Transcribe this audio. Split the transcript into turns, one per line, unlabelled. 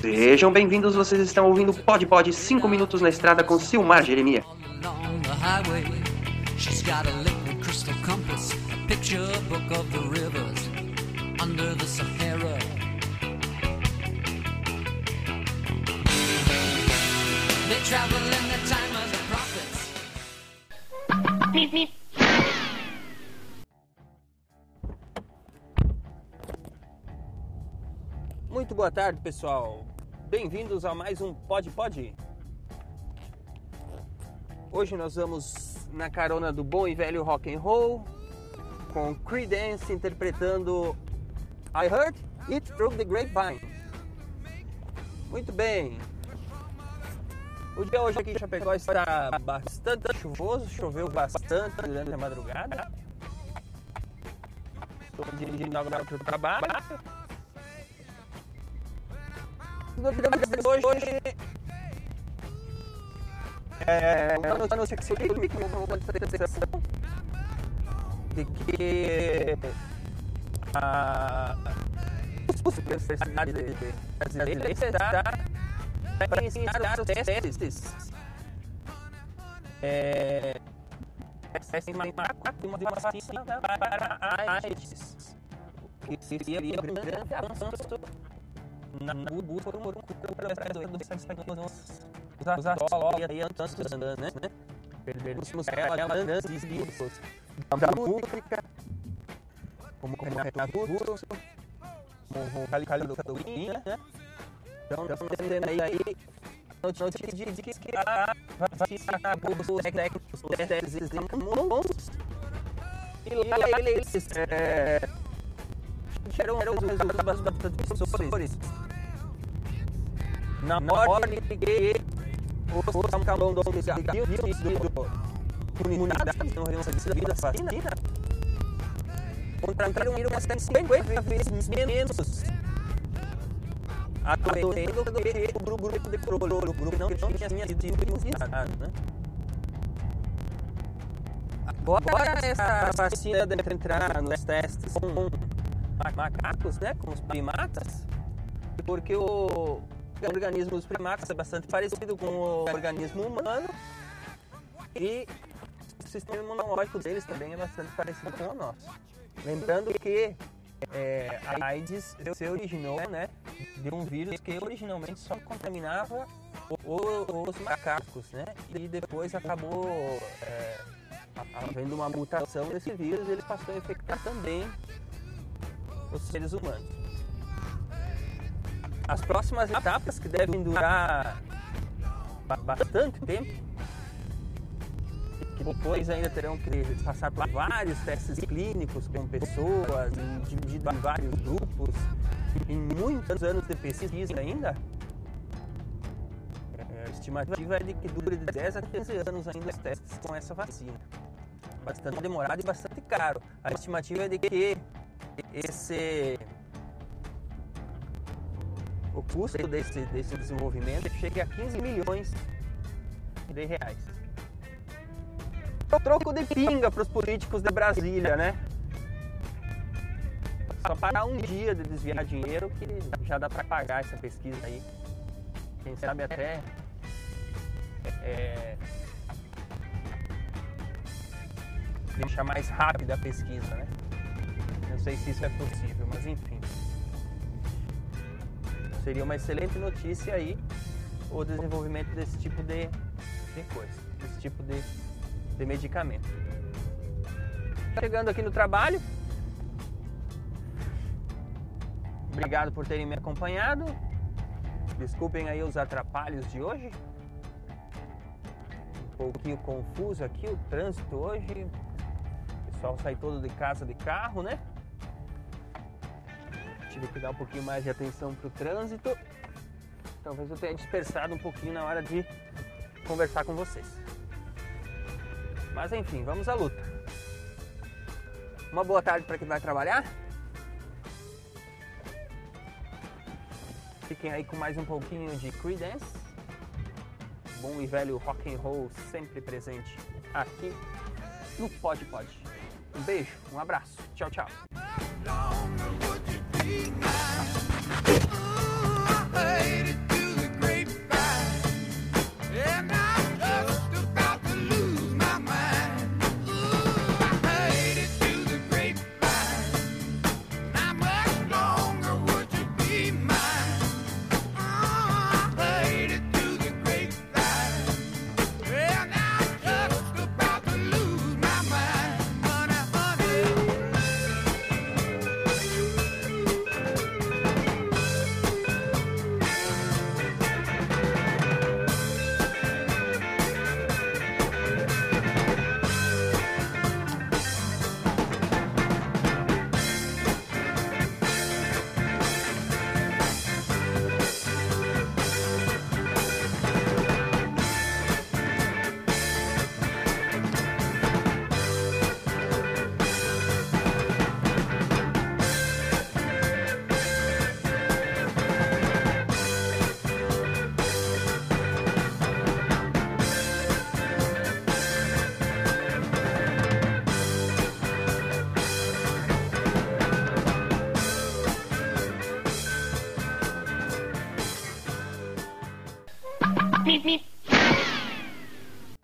Sejam bem-vindos, vocês estão ouvindo Pod Pod 5 minutos na estrada com Silmar Jeremias.
along the
Muito boa tarde, pessoal. Bem-vindos a mais um Pod Pod. Hoje nós vamos na carona do bom e velho rock and roll, com Creedence interpretando I Heard It Through the Grapevine. Muito bem. O dia hoje aqui em Chapecó está bastante chuvoso, choveu bastante durante a madrugada. Estou dirigindo agora para o trabalho. Novidades de hoje, hoje. É uma notícia que surgiu me com uma sensação de que a Universidade Brasileira será para iniciar os testes. É, testes uma, uma, uma vacina para a AIDS. Que seria um grande avanço na um cura para os os atólogos e tantos anos, né? Perderíamos grandes livros da pública, como como Renato Russo, como Calixto Cadoinha, né? Então, estamos tendo aí, aí notícia de, que vacina acabou os técnicos, os testes em mãos, e eles tiveram os resultados bastante promissores. Na hora que os camundongos do imunidade não recebido a vacina, contrataram umas 50 vezes menos a doença do que o grupo de prolo, o grupo não tinha sido imunizado, né? Agora essa vacina deve entrar nos testes com macacos, né, com os primatas, porque o organismo dos primatas é bastante parecido com o organismo humano e o sistema imunológico deles também é bastante parecido com o nosso. Lembrando que é, a AIDS se originou né, de um vírus que originalmente só contaminava o, os macacos, né? E depois acabou é, havendo uma mutação desse vírus ele passou a infectar também os seres humanos. As próximas etapas, que devem durar bastante tempo, que depois ainda terão que passar por vários testes clínicos com pessoas, dividido em vários grupos, em muitos anos de pesquisa ainda. É, a estimativa é de que dure de 10 a 15 anos ainda os testes com essa vacina. Bastante demorado e bastante caro. A estimativa é de que esse o custo desse, desse desenvolvimento chega a 15 milhões de reais. O troco de pinga para os políticos de Brasília, né? Só parar um dia de desviar dinheiro que já dá para pagar essa pesquisa aí. Quem sabe até é, deixar mais rápida a pesquisa, né? Não sei se isso é possível, mas enfim seria uma excelente notícia aí o desenvolvimento desse tipo de, de coisa, desse tipo de, de medicamento. Chegando aqui no trabalho, obrigado por terem me acompanhado. Desculpem aí os atrapalhos de hoje. Um pouquinho confuso aqui o trânsito hoje. O pessoal sai todo de casa de carro, né? Tive que dar um pouquinho mais de atenção para o trânsito. Talvez eu tenha dispersado um pouquinho na hora de conversar com vocês. Mas enfim, vamos à luta. Uma boa tarde para quem vai trabalhar. Fiquem aí com mais um pouquinho de Creedence. Bom e velho rock and roll sempre presente aqui no Pod Pod. Um beijo, um abraço. Tchau, tchau. Oh!
Beep beep